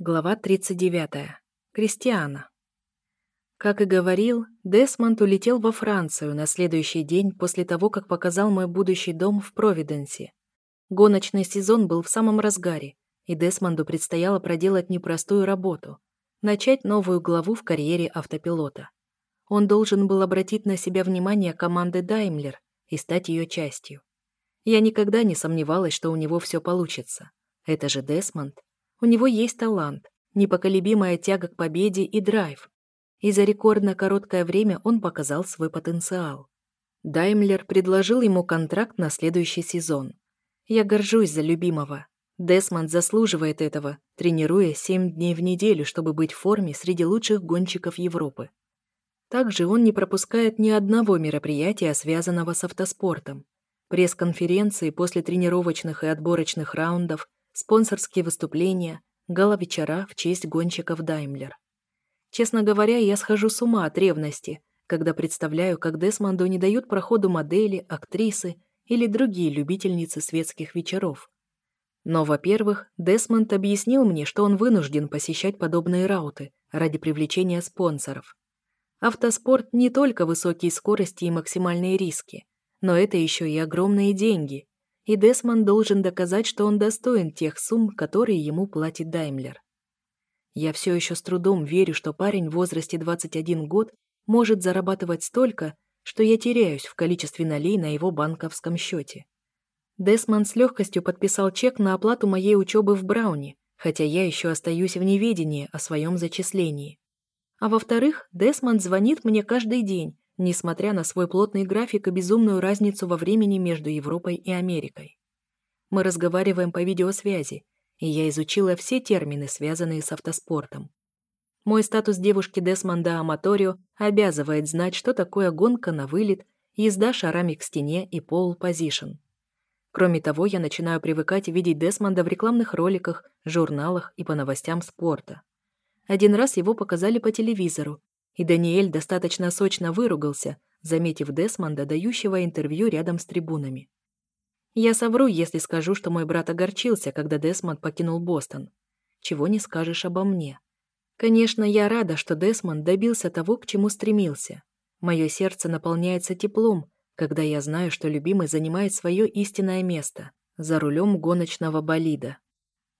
Глава 39. Кристиана. Как и говорил, Десмонд улетел во Францию на следующий день после того, как показал мой будущий дом в Провиденсе. Гоночный сезон был в самом разгаре, и Десмонду предстояло проделать непростую работу – начать новую главу в карьере автопилота. Он должен был обратить на себя внимание команды Даймлер и стать ее частью. Я никогда не сомневалась, что у него все получится. Это же Десмонд. У него есть талант, непоколебимая тяга к победе и драйв. И за рекордно короткое время он показал свой потенциал. Даймлер предложил ему контракт на следующий сезон. Я горжусь за любимого. Десмонд заслуживает этого, тренируя 7 дней в неделю, чтобы быть в форме среди лучших гонщиков Европы. Также он не пропускает ни одного мероприятия, связанного с автоспортом. Пресс-конференции после тренировочных и отборочных раундов, спонсорские выступления, гала-вечера в честь гонщиков Даймлер. Честно говоря, я схожу с ума от ревности, когда представляю, как Десмонду не дают проходу модели, актрисы или другие любительницы светских вечеров. Но, во-первых, Десмонд объяснил мне, что он вынужден посещать подобные рауты ради привлечения спонсоров. Автоспорт не только высокие скорости и максимальные риски, но это еще и огромные деньги, и Десмонд должен доказать, что он достоин тех сумм, которые ему платит Даймлер. Я все еще с трудом верю, что парень в возрасте 21 год может зарабатывать столько, что я теряюсь в количестве налей на его банковском счете. Десмонд с легкостью подписал чек на оплату моей учебы в Брауне, хотя я еще остаюсь в неведении о своем зачислении. А во-вторых, Десмонд звонит мне каждый день, несмотря на свой плотный график и безумную разницу во времени между Европой и Америкой. Мы разговариваем по видеосвязи, и я изучила все термины, связанные с автоспортом. Мой статус девушки Десмонда Аматорио обязывает знать, что такое гонка на вылет, езда шарами к стене и пол-позишн. Кроме того, я начинаю привыкать видеть Десмонда в рекламных роликах, журналах и по новостям спорта. Один раз его показали по телевизору, и Даниэль достаточно сочно выругался, заметив Десмонда, дающего интервью рядом с трибунами. Я совру, если скажу, что мой брат огорчился, когда Десмонд покинул Бостон. Чего не скажешь обо мне. Конечно, я рада, что Десмонд добился того, к чему стремился. Мое сердце наполняется теплом, когда я знаю, что любимый занимает свое истинное место за рулем гоночного болида.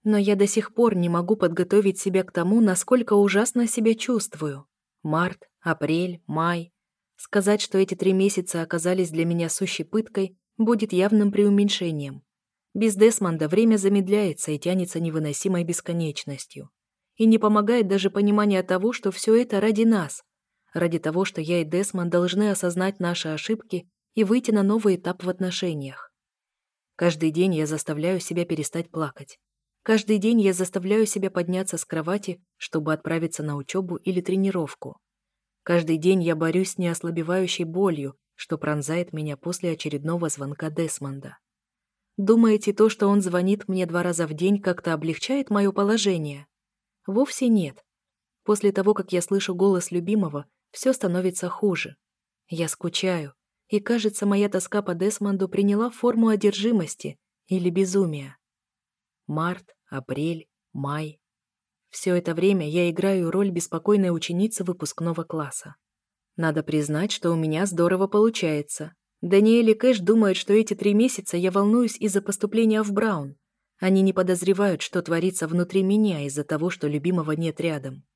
Но я до сих пор не могу подготовить себя к тому, насколько ужасно себя чувствую. Март, апрель, май. Сказать, что эти три месяца оказались для меня сущей пыткой, будет явным преуменьшением. Без Десмонда время замедляется и тянется невыносимой бесконечностью. И не помогает даже понимание того, что все это ради нас, ради того, что я и Десмонд должны осознать наши ошибки и выйти на новый этап в отношениях. Каждый день я заставляю себя перестать плакать. Каждый день я заставляю себя подняться с кровати, чтобы отправиться на учебу или тренировку. Каждый день я борюсь с неослабевающей болью, что пронзает меня после очередного звонка Десмонда. Думаете, то, что он звонит мне два раза в день, как-то облегчает мое положение? Вовсе нет. После того, как я слышу голос любимого, все становится хуже. Я скучаю, и, кажется, моя тоска по Десмонду приняла форму одержимости или безумия. Март, апрель, май. Все это время я играю роль беспокойной ученицы выпускного класса. Надо признать, что у меня здорово получается. Даниэль и Кэш думают, что эти три месяца я волнуюсь из-за поступления в Браун. Они не подозревают, что творится внутри меня из-за того, что любимого нет рядом.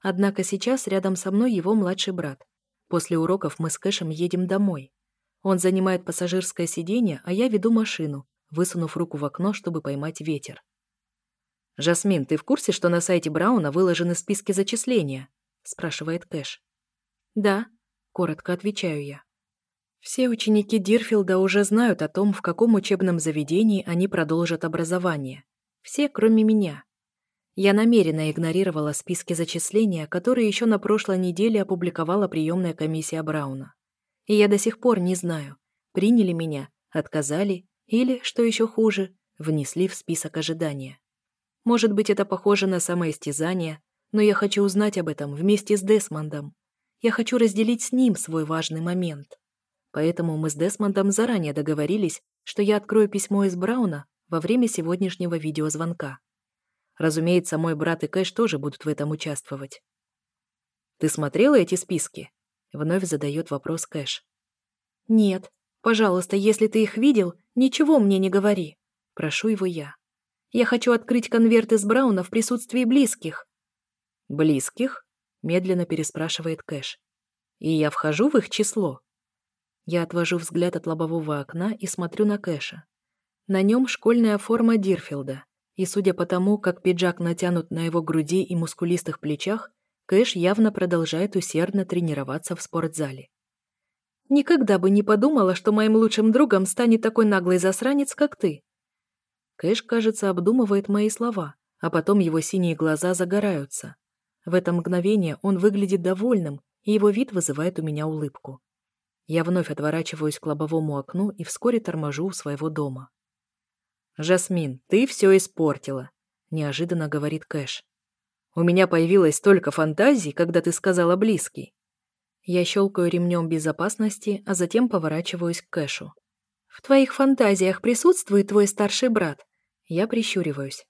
Однако сейчас рядом со мной его младший брат. После уроков мы с Кэшем едем домой. Он занимает пассажирское сиденье, а я веду машину, высунув руку в окно, чтобы поймать ветер. «Жасмин, ты в курсе, что на сайте Брауна выложены списки зачисления?» – спрашивает Кэш. «Да», – коротко отвечаю я. Все ученики Дирфилда уже знают о том, в каком учебном заведении они продолжат образование. Все, кроме меня. Я намеренно игнорировала списки зачисления, которые еще на прошлой неделе опубликовала приемная комиссия Брауна. И я до сих пор не знаю, приняли меня, отказали или, что еще хуже, внесли в список ожидания. Может быть, это похоже на самоистязание, но я хочу узнать об этом вместе с Десмондом. Я хочу разделить с ним свой важный момент. Поэтому мы с Десмондом заранее договорились, что я открою письмо из Брауна во время сегодняшнего видеозвонка. Разумеется, мой брат и Кэш тоже будут в этом участвовать. «Ты смотрела эти списки?» Вновь задает вопрос Кэш. «Нет. Пожалуйста, если ты их видел, ничего мне не говори». Прошу его я. «Я хочу открыть конверт из Брауна в присутствии близких». «Близких?» Медленно переспрашивает Кэш. «И я вхожу в их число?» Я отвожу взгляд от лобового окна и смотрю на Кэша. На нем школьная форма Дирфилда, и судя по тому, как пиджак натянут на его груди и мускулистых плечах, Кэш явно продолжает усердно тренироваться в спортзале. «Никогда бы не подумала, что моим лучшим другом станет такой наглый засранец, как ты». Кэш, кажется, обдумывает мои слова, а потом его синие глаза загораются. В это мгновение он выглядит довольным, и его вид вызывает у меня улыбку. Я вновь отворачиваюсь к лобовому окну и вскоре торможу у своего дома. «Жасмин, ты все испортила», — неожиданно говорит Кэш. «У меня появилось столько фантазий, когда ты сказала «близкий». Я щелкаю ремнем безопасности, а затем поворачиваюсь к Кэшу. «В твоих фантазиях присутствует твой старший брат?» Я прищуриваюсь.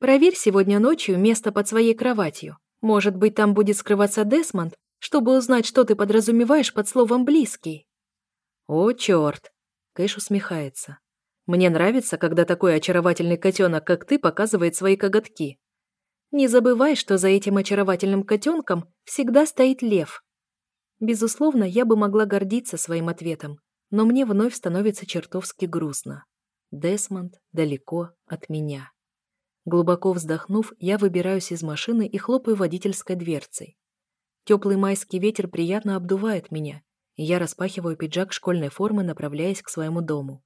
«Проверь сегодня ночью место под своей кроватью. Может быть, там будет скрываться Десмонд, чтобы узнать, что ты подразумеваешь под словом «близкий». «О, черт!» — Кэш усмехается. «Мне нравится, когда такой очаровательный котенок, как ты, показывает свои коготки. Не забывай, что за этим очаровательным котенком всегда стоит лев». Безусловно, я бы могла гордиться своим ответом, но мне вновь становится чертовски грустно. Десмонд далеко от меня. Глубоко вздохнув, я выбираюсь из машины и хлопаю водительской дверцей. Теплый майский ветер приятно обдувает меня, и я распахиваю пиджак школьной формы, направляясь к своему дому.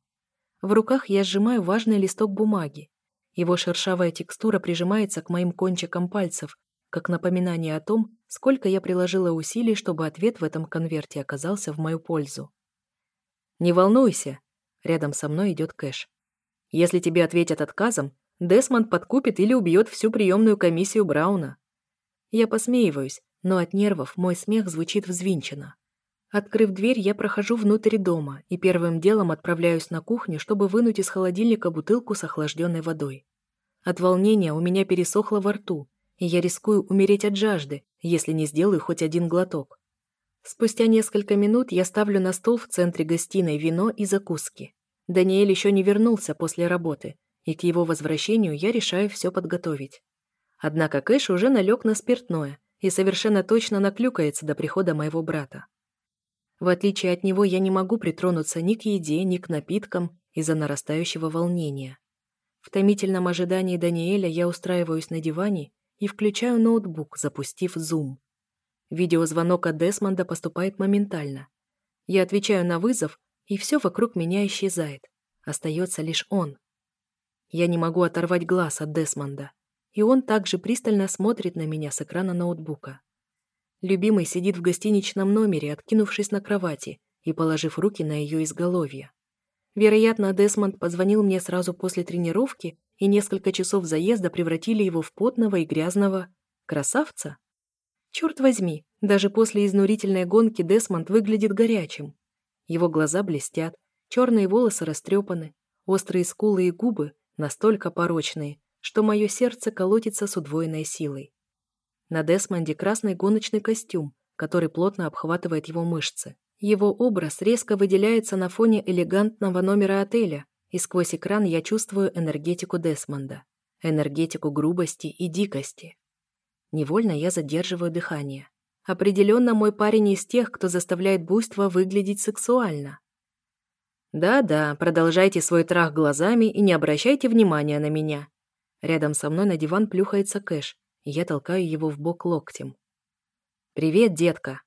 В руках я сжимаю важный листок бумаги. Его шершавая текстура прижимается к моим кончикам пальцев, как напоминание о том, сколько я приложила усилий, чтобы ответ в этом конверте оказался в мою пользу. «Не волнуйся», — рядом со мной идет Кэш. «Если тебе ответят отказом, Десмонд подкупит или убьет всю приемную комиссию Брауна». Я посмеиваюсь, но от нервов мой смех звучит взвинченно. Открыв дверь, я прохожу внутрь дома и первым делом отправляюсь на кухню, чтобы вынуть из холодильника бутылку с охлажденной водой. От волнения у меня пересохло во рту, и я рискую умереть от жажды, если не сделаю хоть один глоток. Спустя несколько минут я ставлю на стол в центре гостиной вино и закуски. Даниэль еще не вернулся после работы, и к его возвращению я решаю все подготовить. Однако Кэш уже налег на спиртное, и совершенно точно наклюкается до прихода моего брата. В отличие от него, я не могу притронуться ни к еде, ни к напиткам из-за нарастающего волнения. В томительном ожидании Даниэля я устраиваюсь на диване и включаю ноутбук, запустив Zoom. Видеозвонок от Десмонда поступает моментально. Я отвечаю на вызов, и все вокруг меня исчезает. Остается лишь он. Я не могу оторвать глаз от Десмонда и он также пристально смотрит на меня с экрана ноутбука. Любимый сидит в гостиничном номере, откинувшись на кровати и положив руки на ее изголовье. Вероятно, Десмонд позвонил мне сразу после тренировки, и несколько часов заезда превратили его в потного и грязного красавца. Черт возьми, даже после изнурительной гонки Десмонд выглядит горячим. Его глаза блестят, черные волосы растрепаны, острые скулы и губы настолько порочные, что мое сердце колотится с удвоенной силой. На Десмонде красный гоночный костюм, который плотно обхватывает его мышцы. Его образ резко выделяется на фоне элегантного номера отеля, и сквозь экран я чувствую энергетику Десмонда, энергетику грубости и дикости. Невольно я задерживаю дыхание. Определенно мой парень из тех, кто заставляет буйство выглядеть сексуально. Да-да, продолжайте свой трах глазами и не обращайте внимания на меня. Рядом со мной на диван плюхается Кэш, и я толкаю его в бок локтем. «Привет, детка!»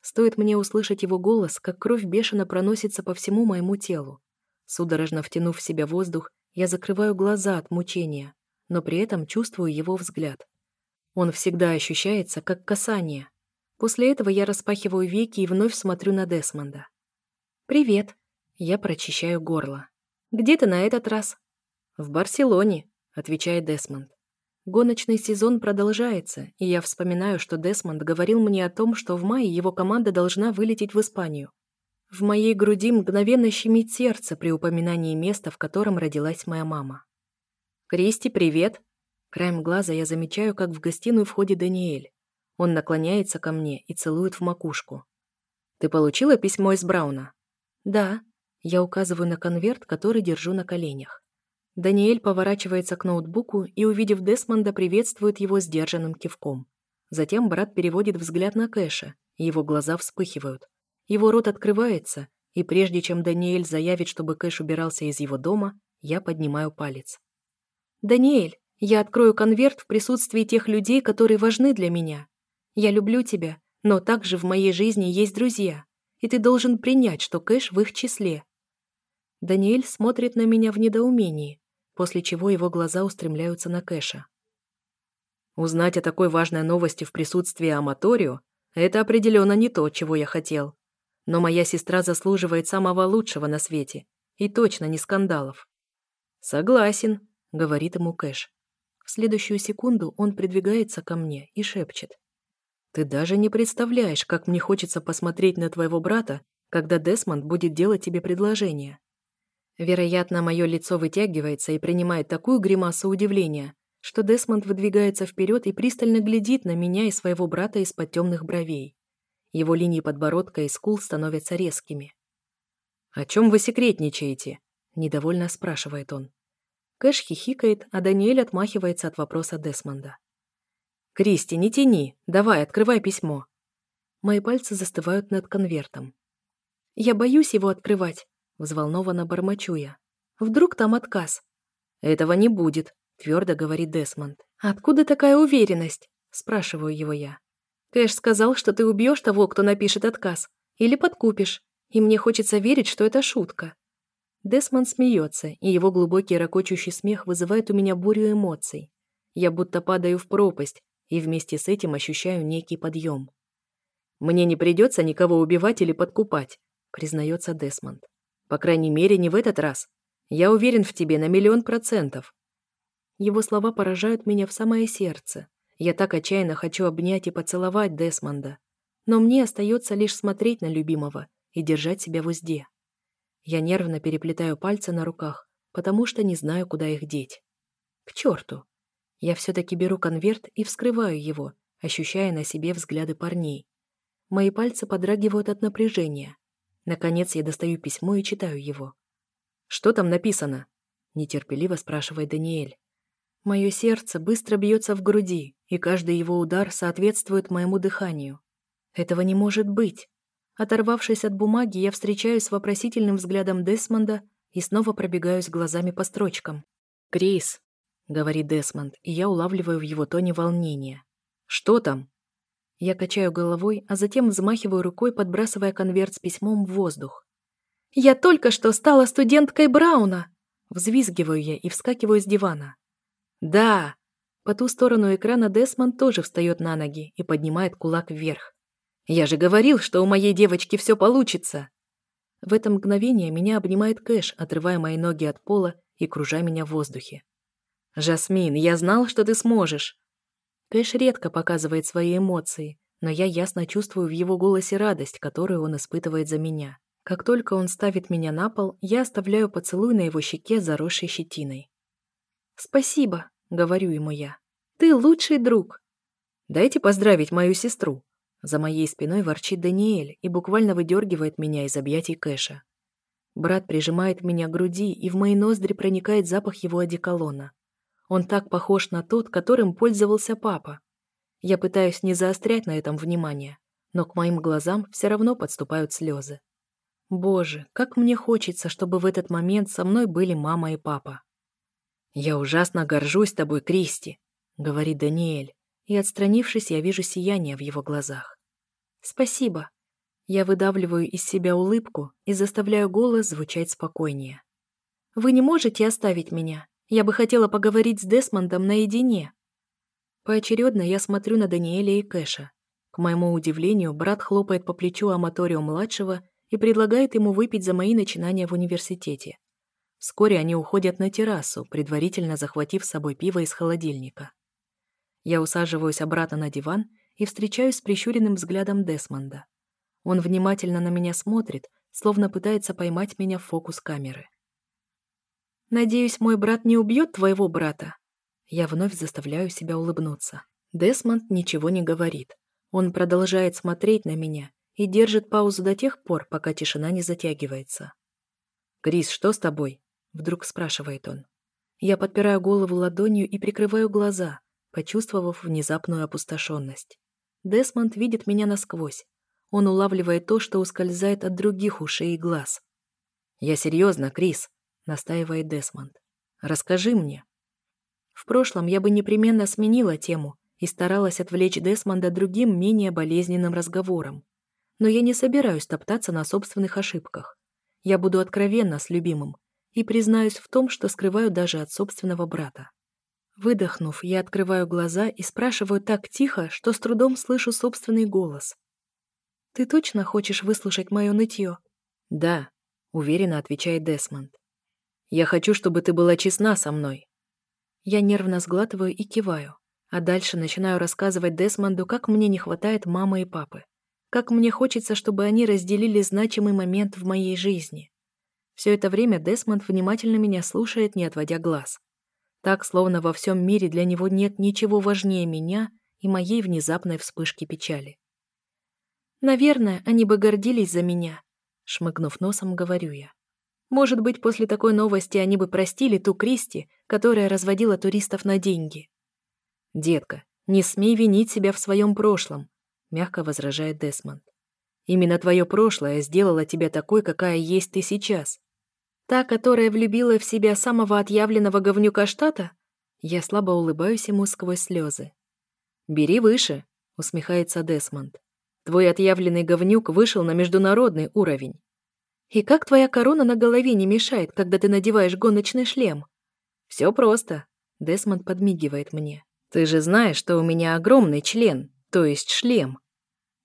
Стоит мне услышать его голос, как кровь бешено проносится по всему моему телу. Судорожно втянув в себя воздух, я закрываю глаза от мучения, но при этом чувствую его взгляд. Он всегда ощущается, как касание. После этого я распахиваю веки и вновь смотрю на Десмонда. «Привет!» Я прочищаю горло. «Где ты на этот раз?» «В Барселоне», отвечает Десмонд. Гоночный сезон продолжается, и я вспоминаю, что Десмонд говорил мне о том, что в мае его команда должна вылететь в Испанию. В моей груди мгновенно щемит сердце при упоминании места, в котором родилась моя мама. «Кристи, привет!» Краем глаза я замечаю, как в гостиную входит Даниэль. Он наклоняется ко мне и целует в макушку. «Ты получила письмо из Брауна?» «Да». Я указываю на конверт, который держу на коленях. Даниэль поворачивается к ноутбуку и, увидев Десмонда, приветствует его сдержанным кивком. Затем брат переводит взгляд на Кэша, и его глаза вспыхивают. Его рот открывается, и прежде чем Даниэль заявит, чтобы Кэш убирался из его дома, я поднимаю палец. «Даниэль, я открою конверт в присутствии тех людей, которые важны для меня. Я люблю тебя, но также в моей жизни есть друзья, и ты должен принять, что Кэш в их числе». Даниэль смотрит на меня в недоумении, после чего его глаза устремляются на Кэша. Узнать о такой важной новости в присутствии Аматорио – это определенно не то, чего я хотел. Но моя сестра заслуживает самого лучшего на свете. И точно не скандалов. «Согласен», — говорит ему Кэш. В следующую секунду он придвигается ко мне и шепчет. «Ты даже не представляешь, как мне хочется посмотреть на твоего брата, когда Десмонд будет делать тебе предложение. Вероятно, мое лицо вытягивается и принимает такую гримасу удивления, что Десмонд выдвигается вперед и пристально глядит на меня и своего брата из-под темных бровей. Его линии подбородка и скул становятся резкими. «О чем вы секретничаете?» – недовольно спрашивает он. Кэш хихикает, а Даниэль отмахивается от вопроса Десмонда. «Кристи, не тяни! Давай, открывай письмо!» Мои пальцы застывают над конвертом. «Я боюсь его открывать. Взволнованно бормочу я. Вдруг там отказ? Этого не будет, твердо говорит Десмонд. Откуда такая уверенность? Спрашиваю его я. Кэш сказал, что ты убьешь того, кто напишет отказ. Или подкупишь. И мне хочется верить, что это шутка. Десмонд смеется, и его глубокий ракочущий смех вызывает у меня бурю эмоций. Я будто падаю в пропасть, и вместе с этим ощущаю некий подъем. «Мне не придется никого убивать или подкупать», признается Десмонд. По крайней мере, не в этот раз. Я уверен в тебе на миллион процентов. Его слова поражают меня в самое сердце. Я так отчаянно хочу обнять и поцеловать Десмонда. Но мне остается лишь смотреть на любимого и держать себя в узде. Я нервно переплетаю пальцы на руках, потому что не знаю, куда их деть. К черту! Я все-таки беру конверт и вскрываю его, ощущая на себе взгляды парней. Мои пальцы подрагивают от напряжения. Наконец я достаю письмо и читаю его. «Что там написано?» – нетерпеливо спрашивает Даниэль. Мое сердце быстро бьется в груди, и каждый его удар соответствует моему дыханию. Этого не может быть. Оторвавшись от бумаги, я встречаюсь с вопросительным взглядом Десмонда и снова пробегаюсь глазами по строчкам. «Крис», — говорит Десмонд, и я улавливаю в его тоне волнение. «Что там?» Я качаю головой, а затем взмахиваю рукой, подбрасывая конверт с письмом в воздух. «Я только что стала студенткой Брауна!» Взвизгиваю я и вскакиваю с дивана. «Да!» По ту сторону экрана Десмонд тоже встает на ноги и поднимает кулак вверх. «Я же говорил, что у моей девочки все получится!» В это мгновение меня обнимает Кэш, отрывая мои ноги от пола и кружа меня в воздухе. «Жасмин, я знал, что ты сможешь!» Кэш редко показывает свои эмоции, но я ясно чувствую в его голосе радость, которую он испытывает за меня. Как только он ставит меня на пол, я оставляю поцелуй на его щеке, заросшей щетиной. «Спасибо», — говорю ему я. «Ты лучший друг». «Дайте поздравить мою сестру». За моей спиной ворчит Даниэль и буквально выдергивает меня из объятий Кэша. Брат прижимает меня к груди, и в мои ноздри проникает запах его одеколона. Он так похож на тот, которым пользовался папа. Я пытаюсь не заострять на этом внимание, но к моим глазам все равно подступают слезы. Боже, как мне хочется, чтобы в этот момент со мной были мама и папа. «Я ужасно горжусь тобой, Кристи», — говорит Даниэль, и, отстранившись, я вижу сияние в его глазах. «Спасибо». Я выдавливаю из себя улыбку и заставляю голос звучать спокойнее. «Вы не можете оставить меня? Я бы хотела поговорить с Десмондом наедине. Поочередно я смотрю на Даниэля и Кэша. К моему удивлению, брат хлопает по плечу Аматорио-младшего и предлагает ему выпить за мои начинания в университете. Вскоре они уходят на террасу, предварительно захватив с собой пиво из холодильника. Я усаживаюсь обратно на диван и встречаюсь с прищуренным взглядом Десмонда. Он внимательно на меня смотрит, словно пытается поймать меня в фокус камеры. Надеюсь, мой брат не убьет твоего брата?» Я вновь заставляю себя улыбнуться. Десмонд ничего не говорит. Он продолжает смотреть на меня и держит паузу до тех пор, пока тишина не затягивается. «Крис, что с тобой?» — вдруг спрашивает он. Я подпираю голову ладонью и прикрываю глаза, почувствовав внезапную опустошенность. Десмонд видит меня насквозь. Он улавливает то, что ускользает от других ушей и глаз. «Я серьезно, Крис», — настаивает Десмонд. «Расскажи мне». В прошлом я бы непременно сменила тему и старалась отвлечь Десмонда другим, менее болезненным разговором. Но я не собираюсь топтаться на собственных ошибках. Я буду откровенна с любимым и признаюсь в том, что скрываю даже от собственного брата. Выдохнув, я открываю глаза и спрашиваю так тихо, что с трудом слышу собственный голос. «Ты точно хочешь выслушать мое нытье?» «Да», — уверенно отвечает Десмонд. «Я хочу, чтобы ты была честна со мной». Я нервно сглатываю и киваю, а дальше начинаю рассказывать Десмонду, как мне не хватает мамы и папы, как мне хочется, чтобы они разделили значимый момент в моей жизни. Все это время Десмонд внимательно меня слушает, не отводя глаз. Так, словно во всем мире для него нет ничего важнее меня и моей внезапной вспышки печали. «Наверное, они бы гордились за меня», — шмыгнув носом, говорю я. «Может быть, после такой новости они бы простили ту Кристи, которая разводила туристов на деньги». «Детка, не смей винить себя в своем прошлом», — мягко возражает Десмонд. «Именно твое прошлое сделало тебя такой, какая есть ты сейчас. Та, которая влюбила в себя самого отъявленного говнюка штата? Я слабо улыбаюсь ему сквозь слезы. «Бери выше», — усмехается Десмонд. «Твой отъявленный говнюк вышел на международный уровень». «И как твоя корона на голове не мешает, когда ты надеваешь гоночный шлем?» «Все просто», — Десмонд подмигивает мне. «Ты же знаешь, что у меня огромный член, то есть шлем».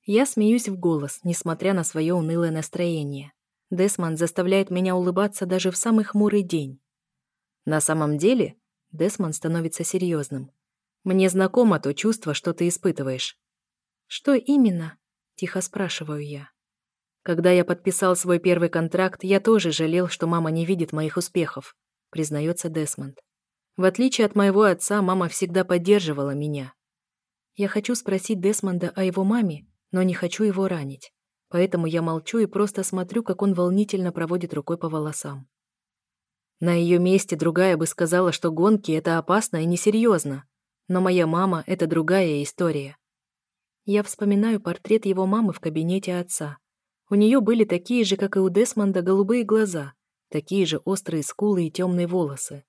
Я смеюсь в голос, несмотря на свое унылое настроение. Десмонд заставляет меня улыбаться даже в самый хмурый день. На самом деле, Десмонд становится серьезным. Мне знакомо то чувство, что ты испытываешь. Что именно? Тихо спрашиваю я. Когда я подписал свой первый контракт, я тоже жалел, что мама не видит моих успехов, признается Десмонд. В отличие от моего отца, мама всегда поддерживала меня. Я хочу спросить Десмонда о его маме, но не хочу его ранить. Поэтому я молчу и просто смотрю, как он волнительно проводит рукой по волосам. На ее месте другая бы сказала, что гонки — это опасно и несерьезно. Но моя мама — это другая история. Я вспоминаю портрет его мамы в кабинете отца. У нее были такие же, как и у Десмонда, голубые глаза, такие же острые скулы и темные волосы.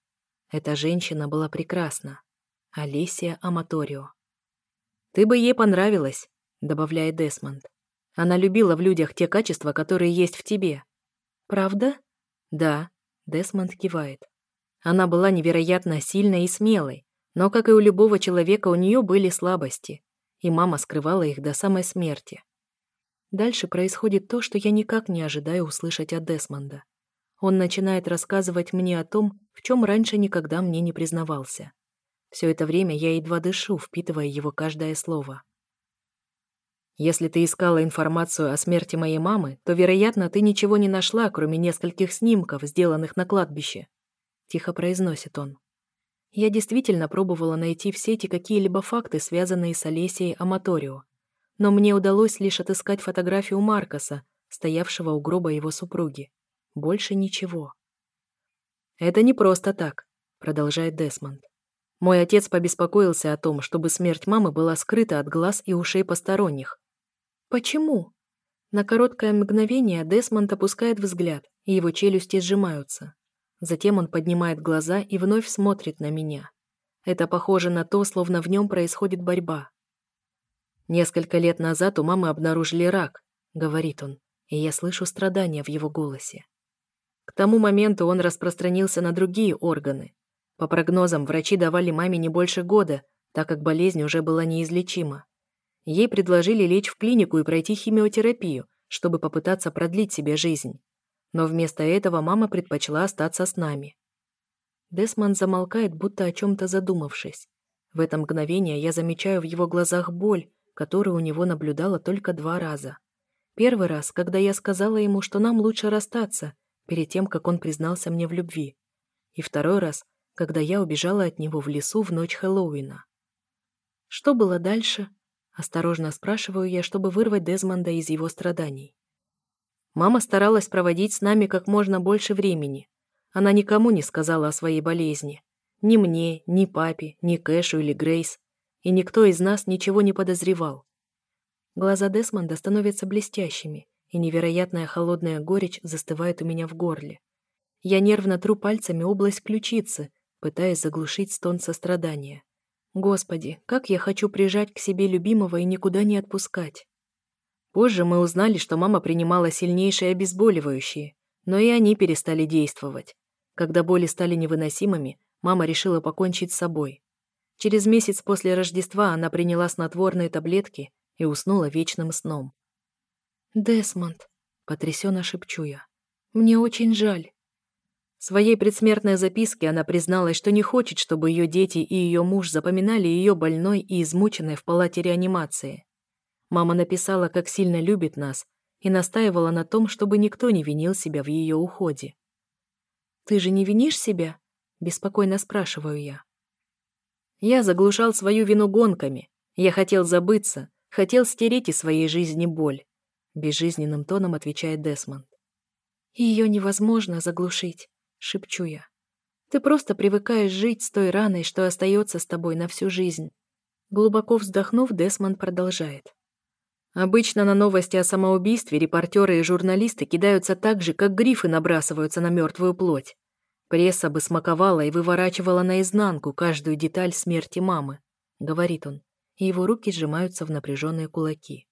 Эта женщина была прекрасна. Алисия Аматорио. «Ты бы ей понравилась», — добавляет Десмонд. Она любила в людях те качества, которые есть в тебе. Правда? Да, Десмонд кивает. Она была невероятно сильной и смелой, но, как и у любого человека, у нее были слабости, и мама скрывала их до самой смерти. Дальше происходит то, что я никак не ожидаю услышать от Десмонда. Он начинает рассказывать мне о том, в чем раньше никогда мне не признавался. Все это время я едва дышу, впитывая его каждое слово. Если ты искала информацию о смерти моей мамы, то, вероятно, ты ничего не нашла, кроме нескольких снимков, сделанных на кладбище. Тихо произносит он. Я действительно пробовала найти в сети какие-либо факты, связанные с Олесией Аматорио. Но мне удалось лишь отыскать фотографию Маркоса, стоявшего у гроба его супруги. Больше ничего. «Это не просто так», — продолжает Десмонд. «Мой отец побеспокоился о том, чтобы смерть мамы была скрыта от глаз и ушей посторонних, «Почему?» На короткое мгновение Десмонд опускает взгляд, и его челюсти сжимаются. Затем он поднимает глаза и вновь смотрит на меня. Это похоже на то, словно в нем происходит борьба. «Несколько лет назад у мамы обнаружили рак», — говорит он, и я слышу страдания в его голосе. К тому моменту он распространился на другие органы. По прогнозам, врачи давали маме не больше года, так как болезнь уже была неизлечима. Ей предложили лечь в клинику и пройти химиотерапию, чтобы попытаться продлить себе жизнь. Но вместо этого мама предпочла остаться с нами. Десмонд замолкает, будто о чем-то задумавшись. В это мгновение я замечаю в его глазах боль, которую у него наблюдала только два раза. Первый раз, когда я сказала ему, что нам лучше расстаться, перед тем, как он признался мне в любви. И второй раз, когда я убежала от него в лесу в ночь Хэллоуина. Что было дальше? Осторожно спрашиваю я, чтобы вырвать Дезмонда из его страданий. Мама старалась проводить с нами как можно больше времени. Она никому не сказала о своей болезни. Ни мне, ни папе, ни Кэшу или Грейс. И никто из нас ничего не подозревал. Глаза Десмонда становятся блестящими, и невероятная холодная горечь застывает у меня в горле. Я нервно тру пальцами область ключицы, пытаясь заглушить стон сострадания. Господи, как я хочу прижать к себе любимого и никуда не отпускать. Позже мы узнали, что мама принимала сильнейшие обезболивающие, но и они перестали действовать. Когда боли стали невыносимыми, мама решила покончить с собой. Через месяц после Рождества она приняла снотворные таблетки и уснула вечным сном. «Десмонд», — потрясенно шепчу я, — «мне очень жаль». В своей предсмертной записке она призналась, что не хочет, чтобы ее дети и ее муж запоминали ее больной и измученной в палате реанимации. Мама написала, как сильно любит нас, и настаивала на том, чтобы никто не винил себя в ее уходе. «Ты же не винишь себя?» – беспокойно спрашиваю я. Я заглушал свою вину гонками. Я хотел забыться, хотел стереть из своей жизни боль. Безжизненным тоном отвечает Десмонд. Ее невозможно заглушить шепчу я. Ты просто привыкаешь жить с той раной, что остается с тобой на всю жизнь. Глубоко вздохнув, Десмонд продолжает. Обычно на новости о самоубийстве репортеры и журналисты кидаются так же, как грифы набрасываются на мертвую плоть. Пресса бы смаковала и выворачивала наизнанку каждую деталь смерти мамы, говорит он, и его руки сжимаются в напряженные кулаки.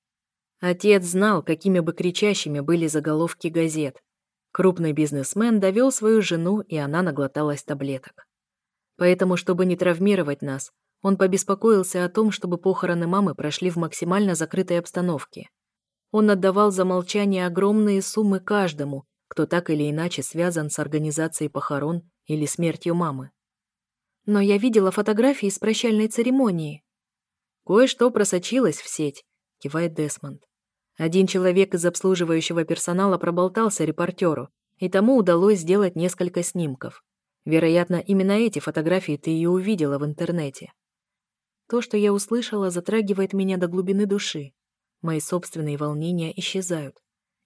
Отец знал, какими бы кричащими были заголовки газет, Крупный бизнесмен довел свою жену, и она наглоталась таблеток. Поэтому, чтобы не травмировать нас, он побеспокоился о том, чтобы похороны мамы прошли в максимально закрытой обстановке. Он отдавал за молчание огромные суммы каждому, кто так или иначе связан с организацией похорон или смертью мамы. Но я видела фотографии с прощальной церемонии. Кое-что просочилось в сеть, кивает Десмонд. Один человек из обслуживающего персонала проболтался репортеру, и тому удалось сделать несколько снимков. Вероятно, именно эти фотографии ты и увидела в интернете. То, что я услышала, затрагивает меня до глубины души. Мои собственные волнения исчезают.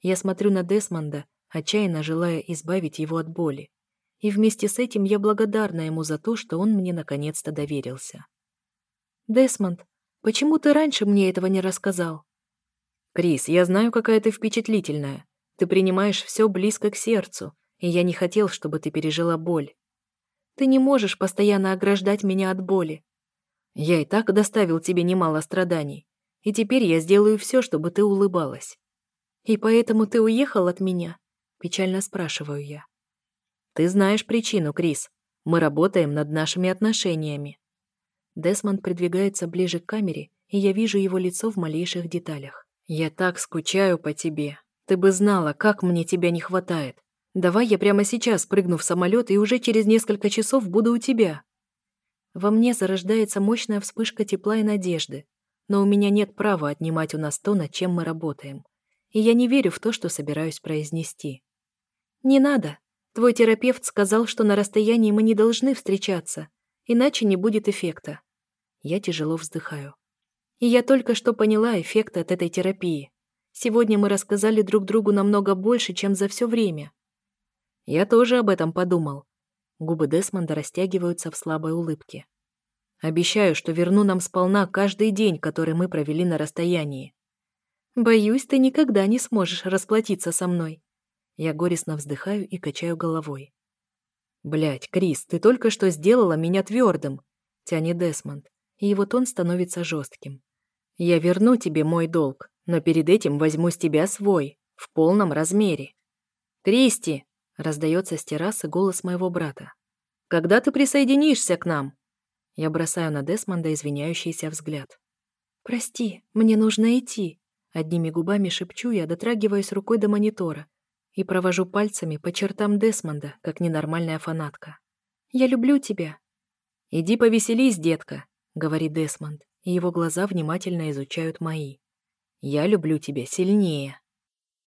Я смотрю на Десмонда, отчаянно желая избавить его от боли. И вместе с этим я благодарна ему за то, что он мне наконец-то доверился. «Десмонд, почему ты раньше мне этого не рассказал?» «Крис, я знаю, какая ты впечатлительная. Ты принимаешь все близко к сердцу, и я не хотел, чтобы ты пережила боль. Ты не можешь постоянно ограждать меня от боли. Я и так доставил тебе немало страданий, и теперь я сделаю все, чтобы ты улыбалась. И поэтому ты уехал от меня?» Печально спрашиваю я. «Ты знаешь причину, Крис. Мы работаем над нашими отношениями». Десмонд придвигается ближе к камере, и я вижу его лицо в малейших деталях. «Я так скучаю по тебе. Ты бы знала, как мне тебя не хватает. Давай я прямо сейчас прыгну в самолет и уже через несколько часов буду у тебя». Во мне зарождается мощная вспышка тепла и надежды, но у меня нет права отнимать у нас то, над чем мы работаем. И я не верю в то, что собираюсь произнести. «Не надо. Твой терапевт сказал, что на расстоянии мы не должны встречаться, иначе не будет эффекта». Я тяжело вздыхаю. И я только что поняла эффект от этой терапии. Сегодня мы рассказали друг другу намного больше, чем за все время. Я тоже об этом подумал. Губы Десмонда растягиваются в слабой улыбке. Обещаю, что верну нам сполна каждый день, который мы провели на расстоянии. Боюсь, ты никогда не сможешь расплатиться со мной. Я горестно вздыхаю и качаю головой. Блять, Крис, ты только что сделала меня твердым, тянет Десмонд, и его тон становится жестким. Я верну тебе мой долг, но перед этим возьму с тебя свой, в полном размере. Кристи, раздается с террасы голос моего брата. Когда ты присоединишься к нам? Я бросаю на Десмонда извиняющийся взгляд. Прости, мне нужно идти. Одними губами шепчу я, дотрагиваясь рукой до монитора и провожу пальцами по чертам Десмонда, как ненормальная фанатка. «Я люблю тебя». «Иди повеселись, детка», — говорит Десмонд и его глаза внимательно изучают мои. «Я люблю тебя сильнее».